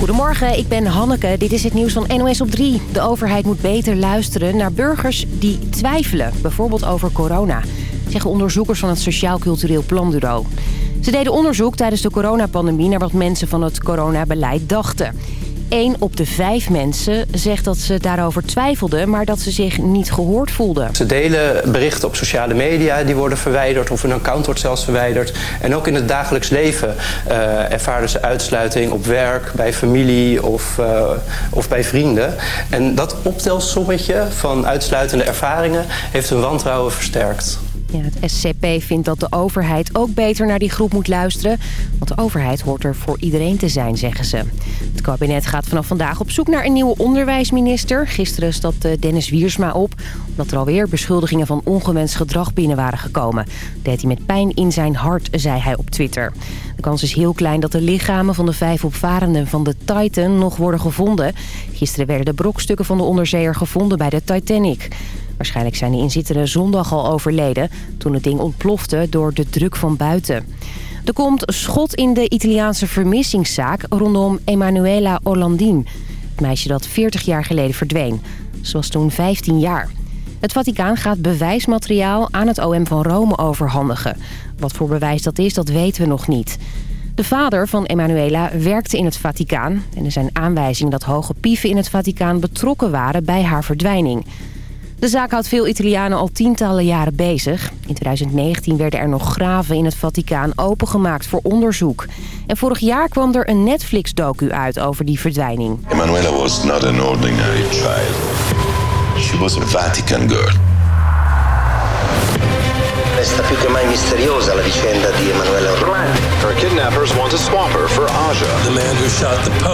Goedemorgen, ik ben Hanneke. Dit is het nieuws van NOS op 3. De overheid moet beter luisteren naar burgers die twijfelen. Bijvoorbeeld over corona. Zeggen onderzoekers van het Sociaal Cultureel Planbureau. Ze deden onderzoek tijdens de coronapandemie... naar wat mensen van het coronabeleid dachten. 1 op de 5 mensen zegt dat ze daarover twijfelden... maar dat ze zich niet gehoord voelden. Ze delen berichten op sociale media, die worden verwijderd... of een account wordt zelfs verwijderd. En ook in het dagelijks leven uh, ervaren ze uitsluiting op werk... bij familie of, uh, of bij vrienden. En dat optelsommetje van uitsluitende ervaringen... heeft hun wantrouwen versterkt. Ja, het SCP vindt dat de overheid ook beter naar die groep moet luisteren. Want de overheid hoort er voor iedereen te zijn, zeggen ze. Het kabinet gaat vanaf vandaag op zoek naar een nieuwe onderwijsminister. Gisteren stapte Dennis Wiersma op... omdat er alweer beschuldigingen van ongewenst gedrag binnen waren gekomen. Dat deed hij met pijn in zijn hart, zei hij op Twitter. De kans is heel klein dat de lichamen van de vijf opvarenden van de Titan nog worden gevonden. Gisteren werden de brokstukken van de onderzeeër gevonden bij de Titanic... Waarschijnlijk zijn de inzittenden zondag al overleden... toen het ding ontplofte door de druk van buiten. Er komt schot in de Italiaanse vermissingszaak rondom Emanuela Orlandin. Het meisje dat 40 jaar geleden verdween. Ze was toen 15 jaar. Het Vaticaan gaat bewijsmateriaal aan het OM van Rome overhandigen. Wat voor bewijs dat is, dat weten we nog niet. De vader van Emanuela werkte in het Vaticaan... en er zijn aanwijzingen dat hoge pieven in het Vaticaan betrokken waren bij haar verdwijning... De zaak houdt veel Italianen al tientallen jaren bezig. In 2019 werden er nog graven in het Vaticaan opengemaakt voor onderzoek. En vorig jaar kwam er een Netflix-docu uit over die verdwijning. Emanuela was not an ordinary child. She was a Vatican girl. Resta più che mai misteriosa la vicenda di Emanuela Orlandi. Her kidnappers want to swap her for Aja. The man who shot the.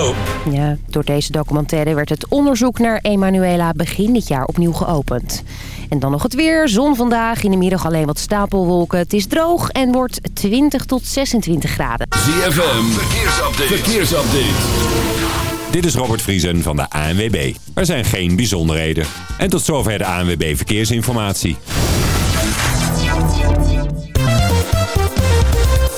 Ja, door deze documentaire werd het onderzoek naar Emanuela begin dit jaar opnieuw geopend. En dan nog het weer. Zon vandaag. In de middag alleen wat stapelwolken. Het is droog en wordt 20 tot 26 graden. ZFM. Verkeersupdate. Verkeersupdate. Dit is Robert Vriesen van de ANWB. Er zijn geen bijzonderheden. En tot zover de ANWB Verkeersinformatie.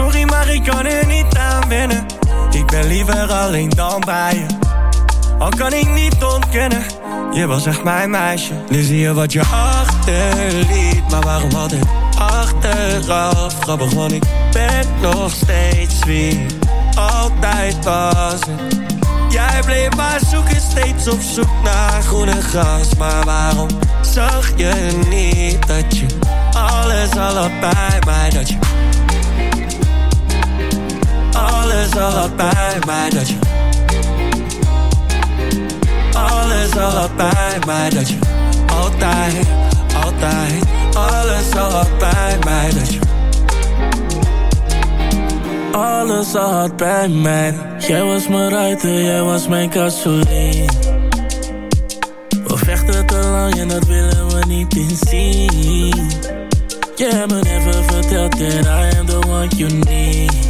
Sorry, maar ik kan er niet aan wennen. Ik ben liever alleen dan bij je. Al kan ik niet ontkennen, je was echt mijn meisje. Nu zie je wat je achterliet, maar waarom altijd achteraf? Grappig, want ik ben nog steeds wie altijd was. Jij bleef maar zoeken, steeds op zoek naar groene gras. Maar waarom zag je niet dat je alles al had bij mij? Dat je alles al had bij mij dat je Alles al had bij mij dat je Altijd, altijd Alles al had bij mij dat je Alles al had bij mij. Jij was mijn ruiter, jij was mijn gasoline We vechten te lang en dat willen we niet inzien Je hebt me never verteld that I am the one you need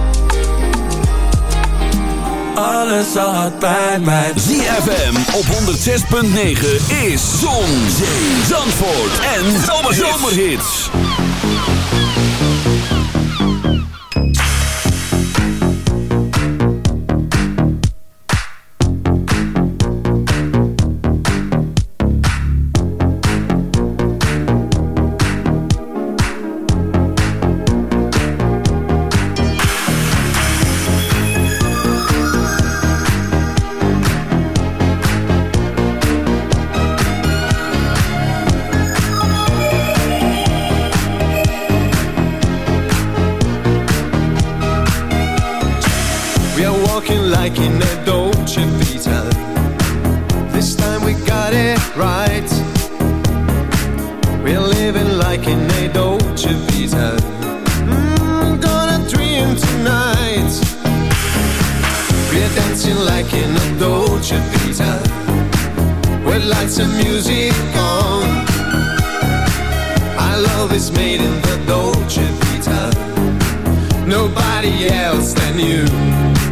alles had bij mij. ZFM op 106.9 is Zon, Zee, Zandvoort en Zomerhits. Zomerhits. We're living like in a Dolce Vita. Mm, gonna dream tonight. We're dancing like in a Dolce Vita. With lights and music on. Our love is made in the Dolce Vita. Nobody else than you.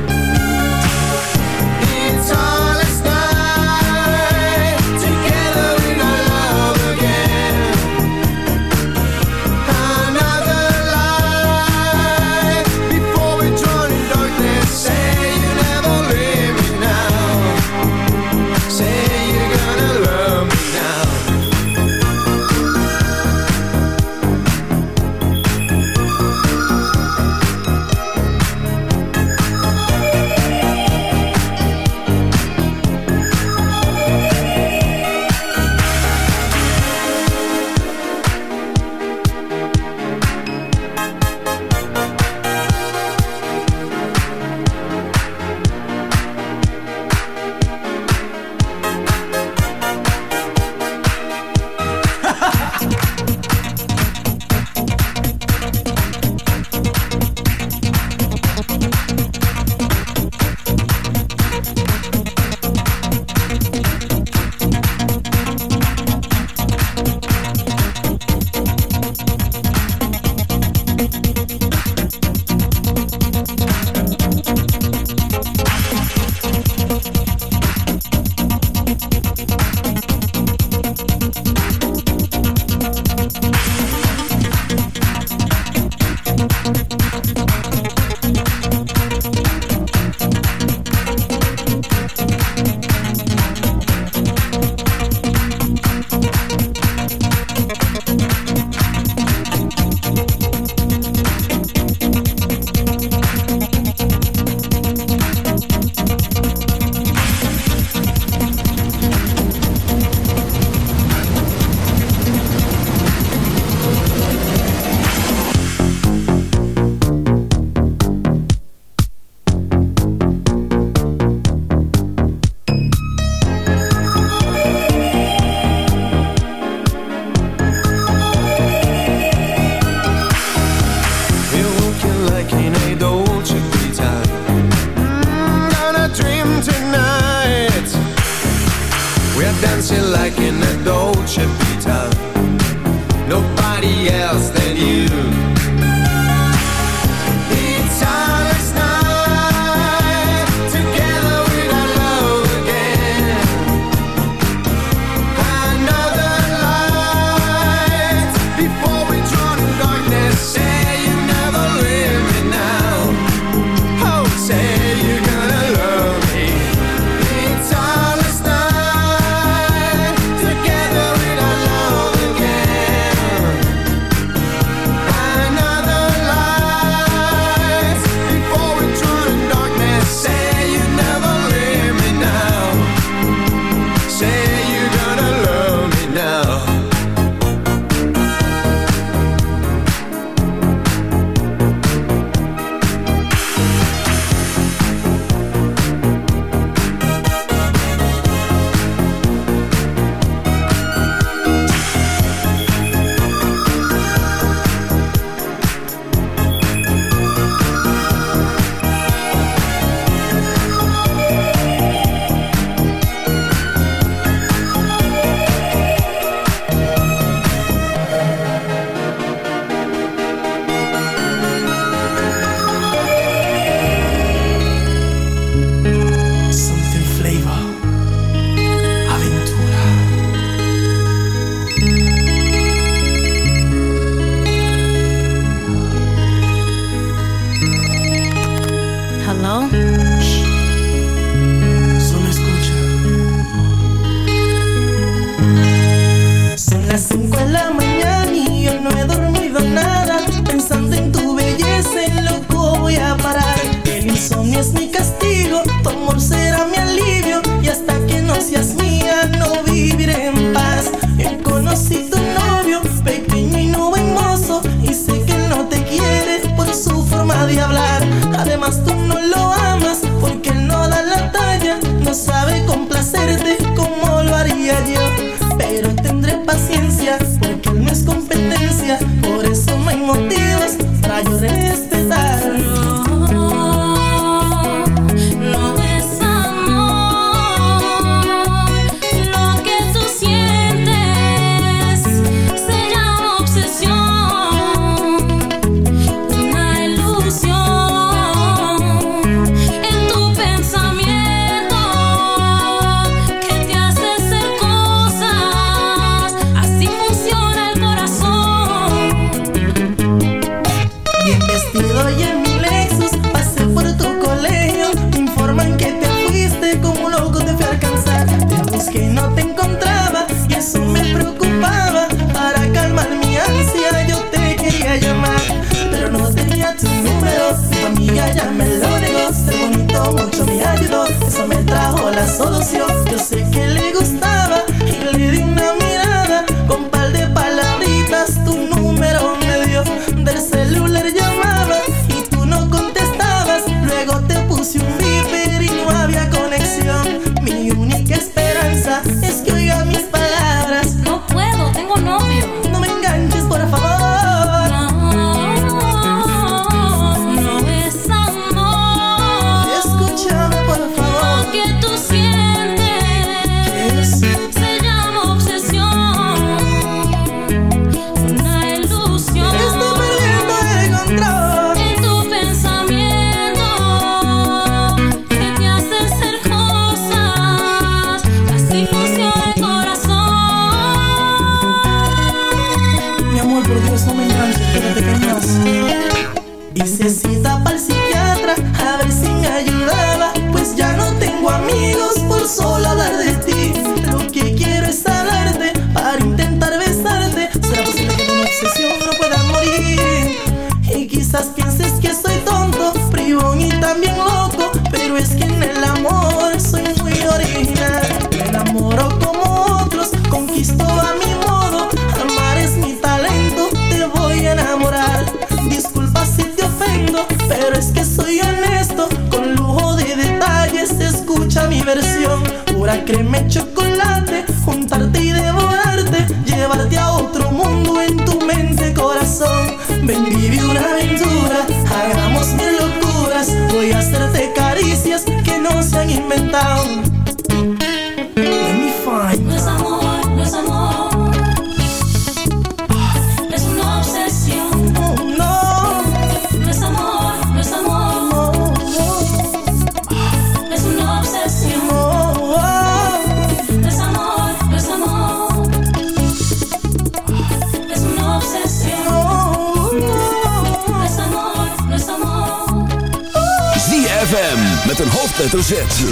hoofdletter Z.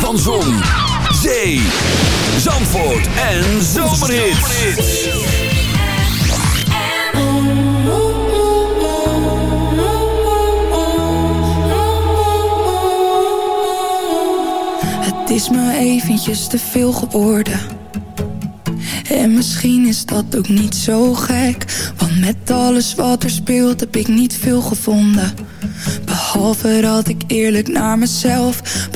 Van Zon, Zee, Zandvoort en Zomerhits. Het is me eventjes te veel geworden. En misschien is dat ook niet zo gek. Want met alles wat er speelt heb ik niet veel gevonden. Behalve dat ik eerlijk naar mezelf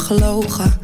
gelogen.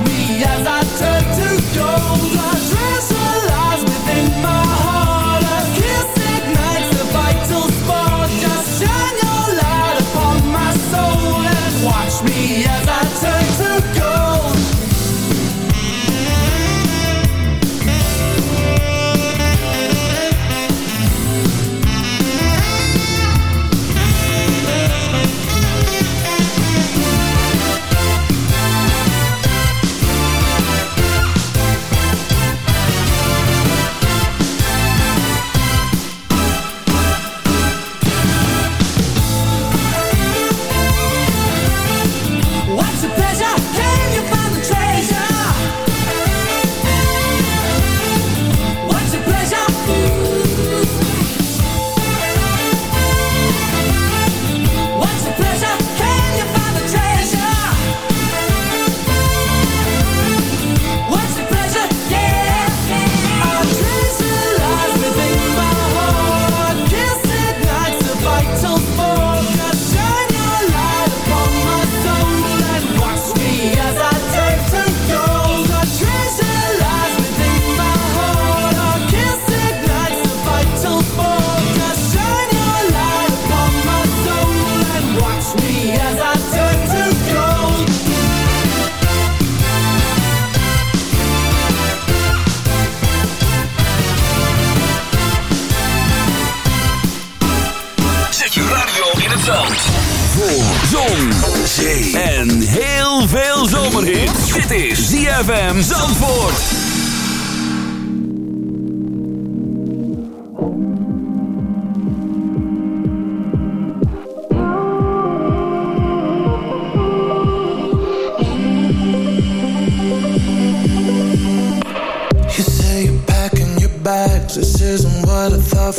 Me as I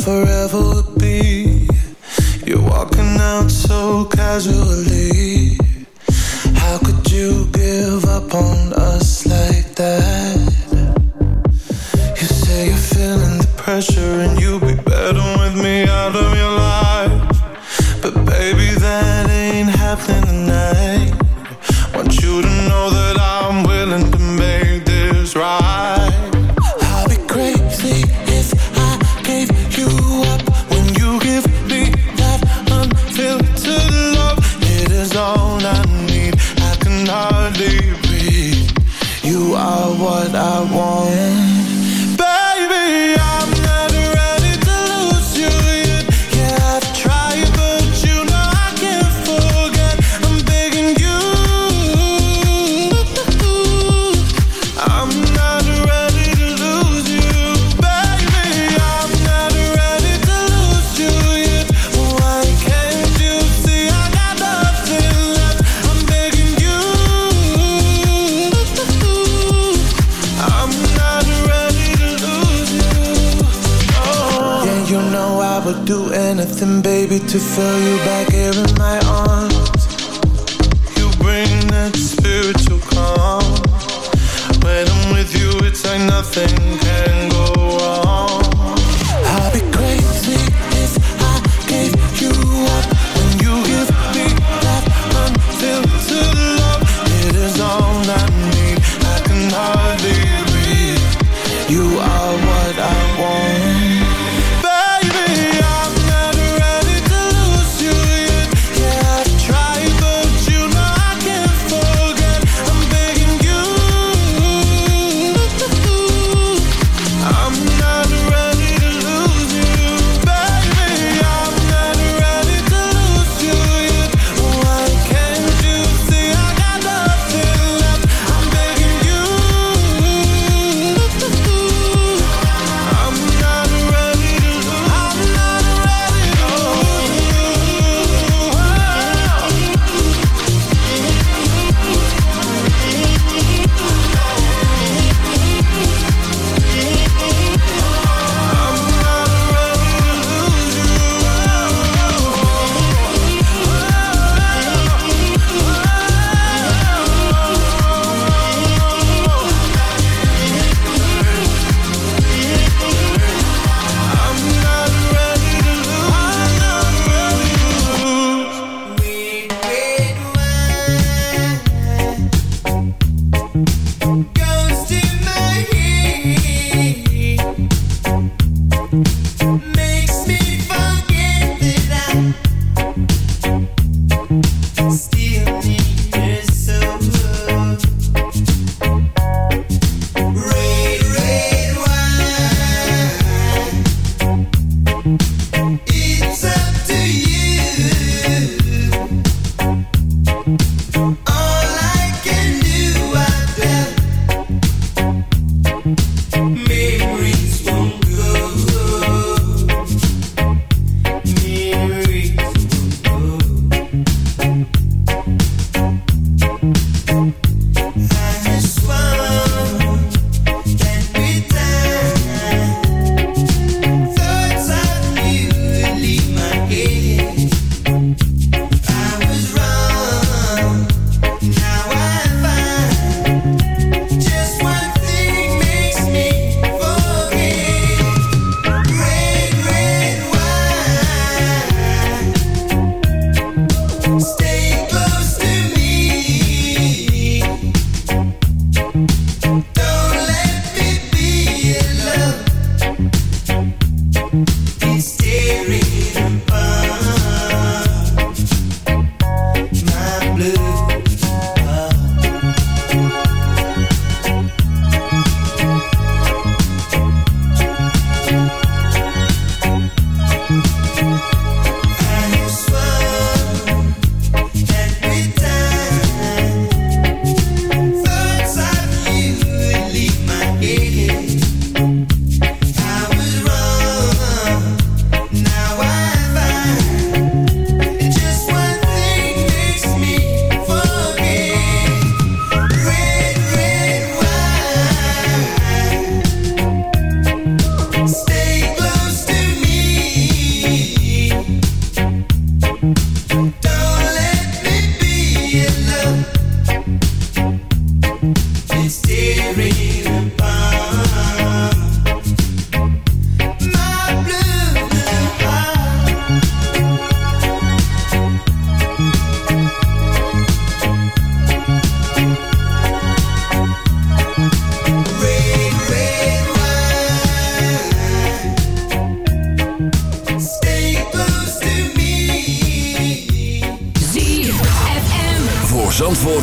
forever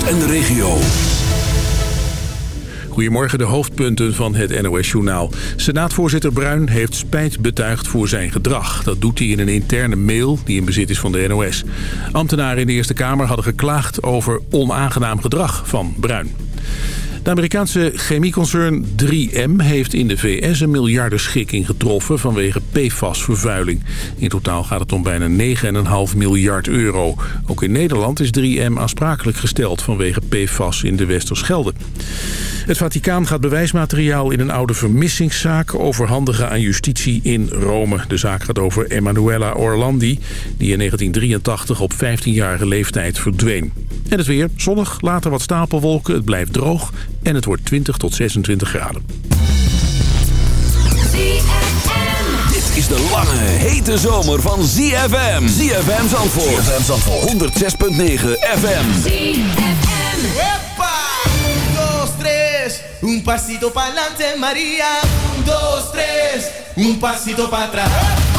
En de regio. Goedemorgen, de hoofdpunten van het NOS-journaal. Senaatvoorzitter Bruin heeft spijt betuigd voor zijn gedrag. Dat doet hij in een interne mail die in bezit is van de NOS. Ambtenaren in de Eerste Kamer hadden geklaagd over onaangenaam gedrag van Bruin. De Amerikaanse chemieconcern 3M heeft in de VS een miljardenschikking getroffen vanwege PFAS-vervuiling. In totaal gaat het om bijna 9,5 miljard euro. Ook in Nederland is 3M aansprakelijk gesteld vanwege PFAS in de Westerschelde. Het Vaticaan gaat bewijsmateriaal in een oude vermissingszaak overhandigen aan justitie in Rome. De zaak gaat over Emanuela Orlandi, die in 1983 op 15-jarige leeftijd verdween. En het weer, zonnig, later wat stapelwolken, het blijft droog en het wordt 20 tot 26 graden. Dit is de lange, hete zomer van ZFM. ZFM Zandvoort. ZFM Zandvoort. 106.9 FM. ZFM. Weppa! 1, 2, 3. Un pasito pa'lante, Maria. 1, 2, 3. Un pasito para atrás.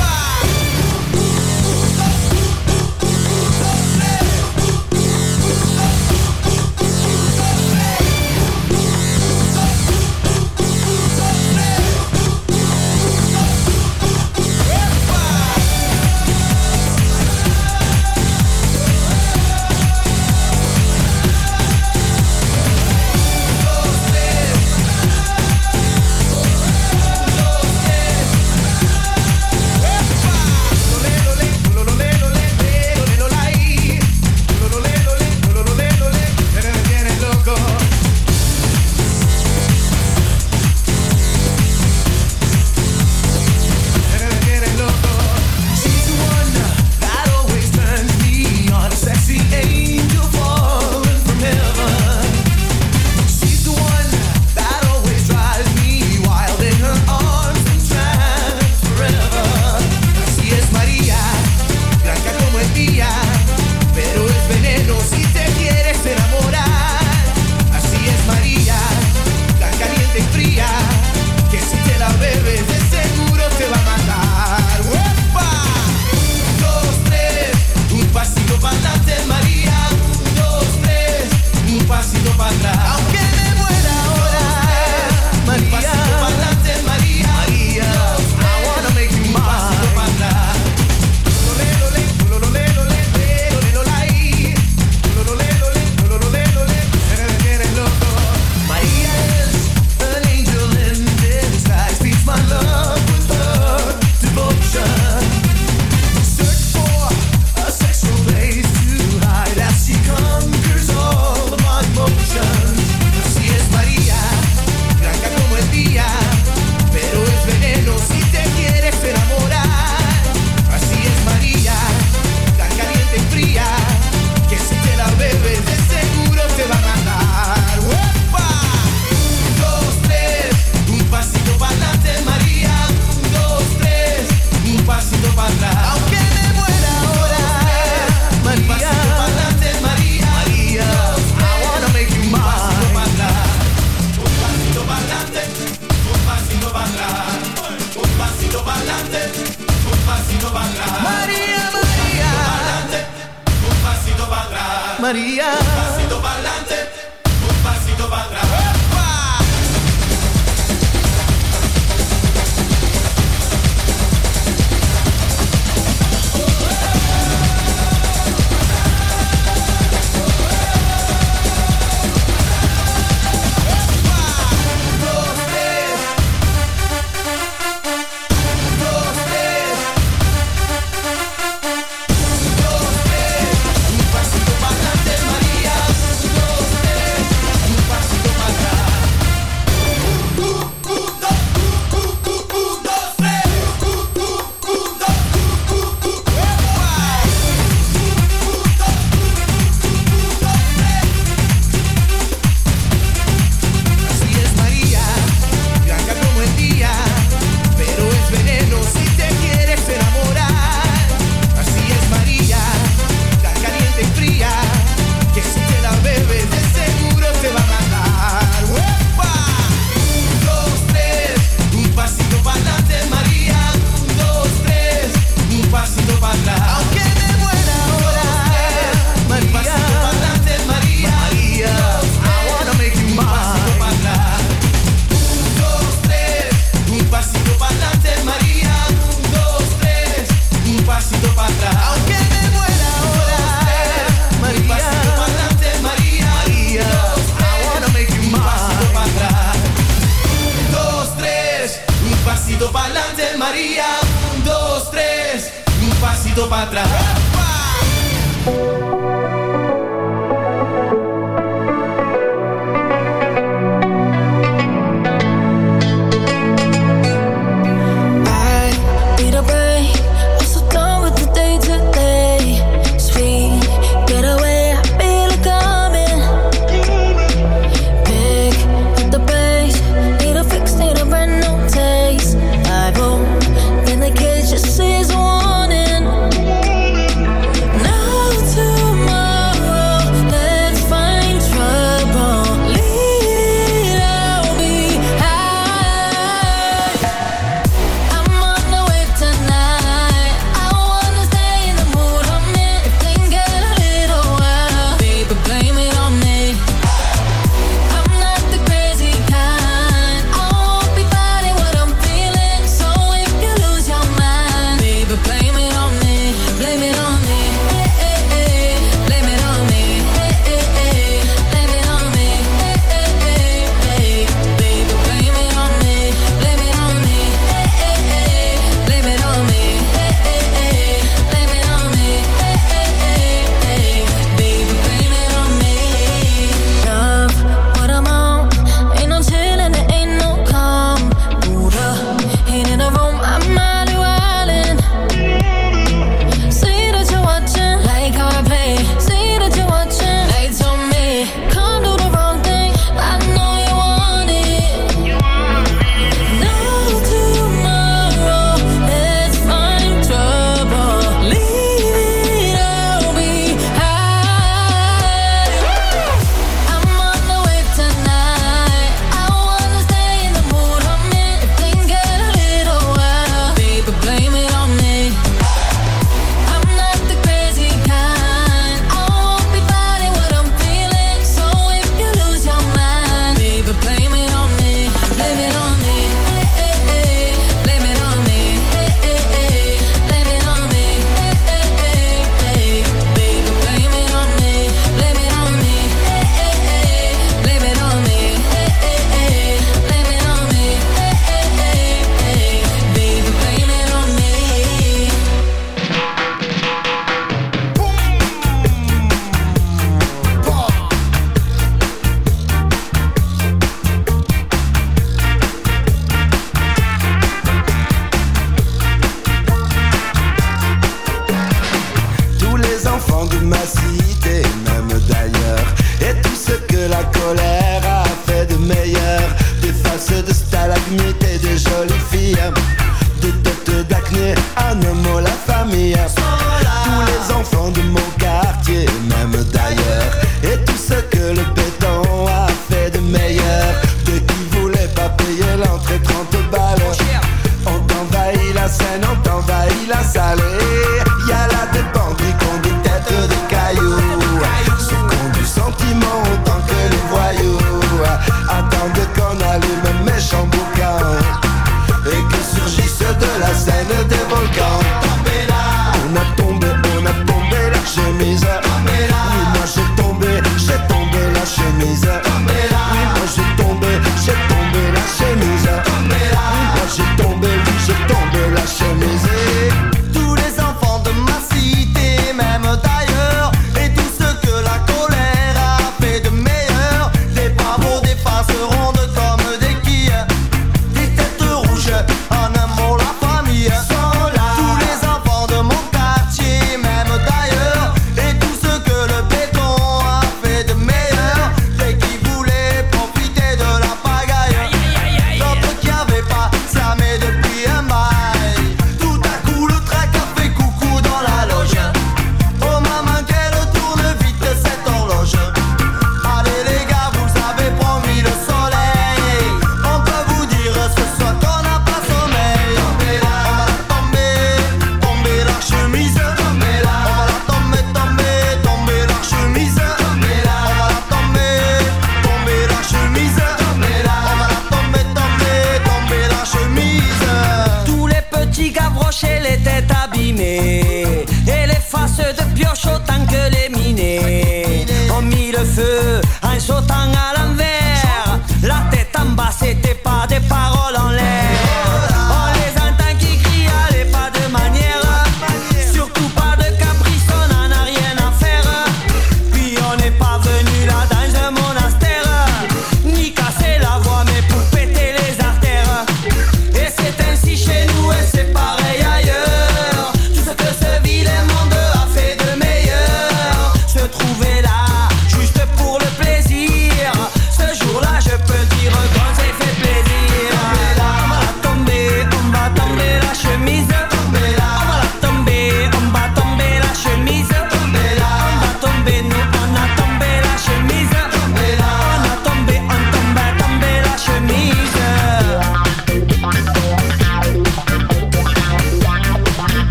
Pasito para atrás.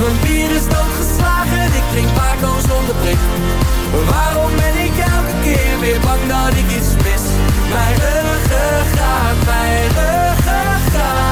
Mijn bier is doodgeslagen Ik drink Paco zonder prik. Waarom ben ik elke keer weer bang dat ik iets mis? Mijn ruggengraat, mijn ruggengraat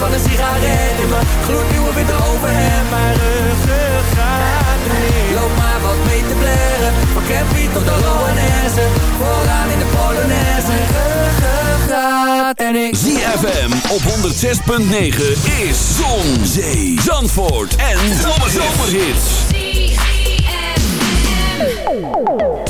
van een sigaret in mijn gloednieuwe witte overhemd Mijn ruggengraat remix Loop maar wat mee te blaren Van Campy tot de Loanesse Vooraan in de Polonaise. Ruggengraat en ik. ZFM op 106.9 is Zon, Zee, Zandvoort en Zomerhits. beccata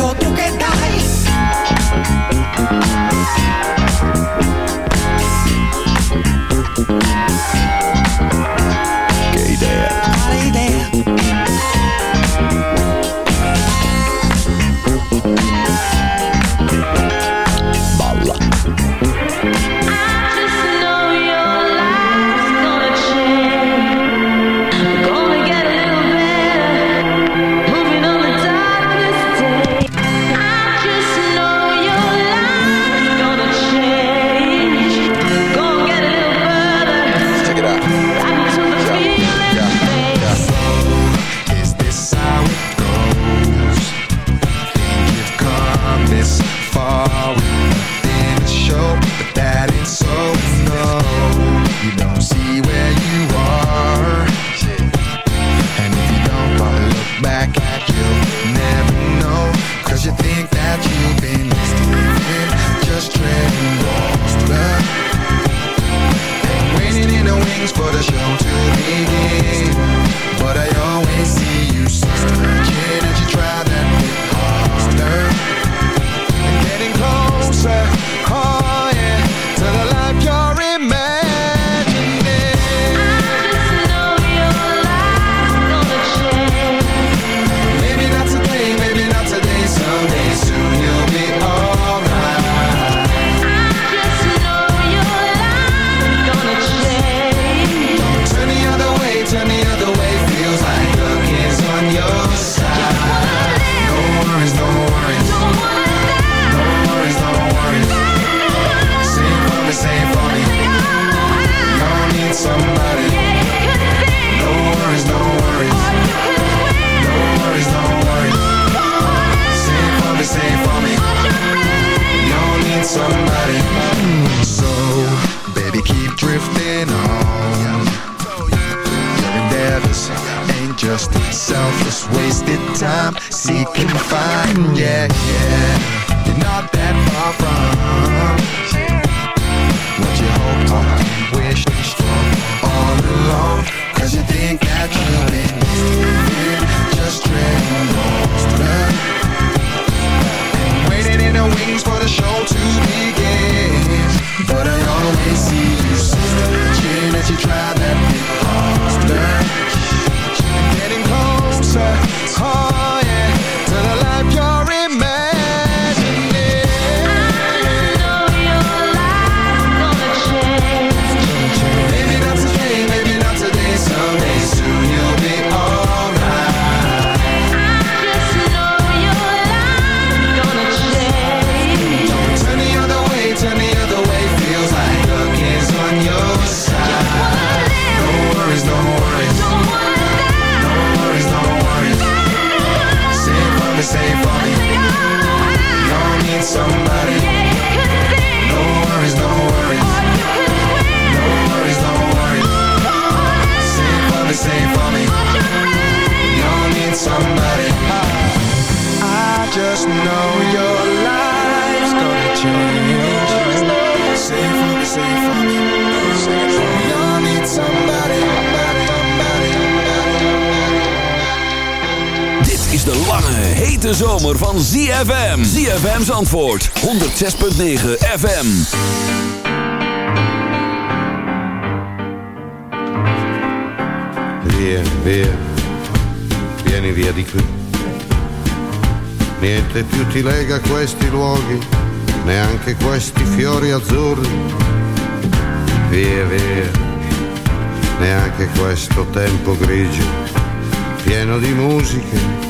Scusa in zomer van ZFM. ZFM's antwoord. 106.9 FM. Via, via, vieni via di qui. Niente più ti lega questi luoghi, neanche questi fiori azzurri. Via, via, neanche questo tempo grigio, pieno di musiche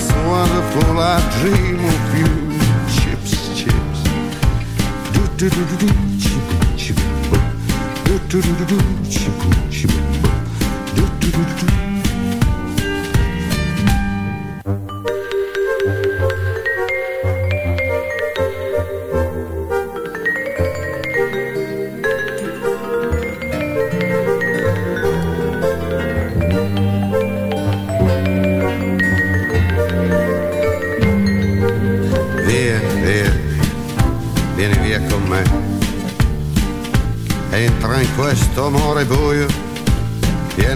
it's wonderful. I dream of you. Chips, chips. Do do do do do. Chip, chip. Do do do do do. Chip, chip. Do do do do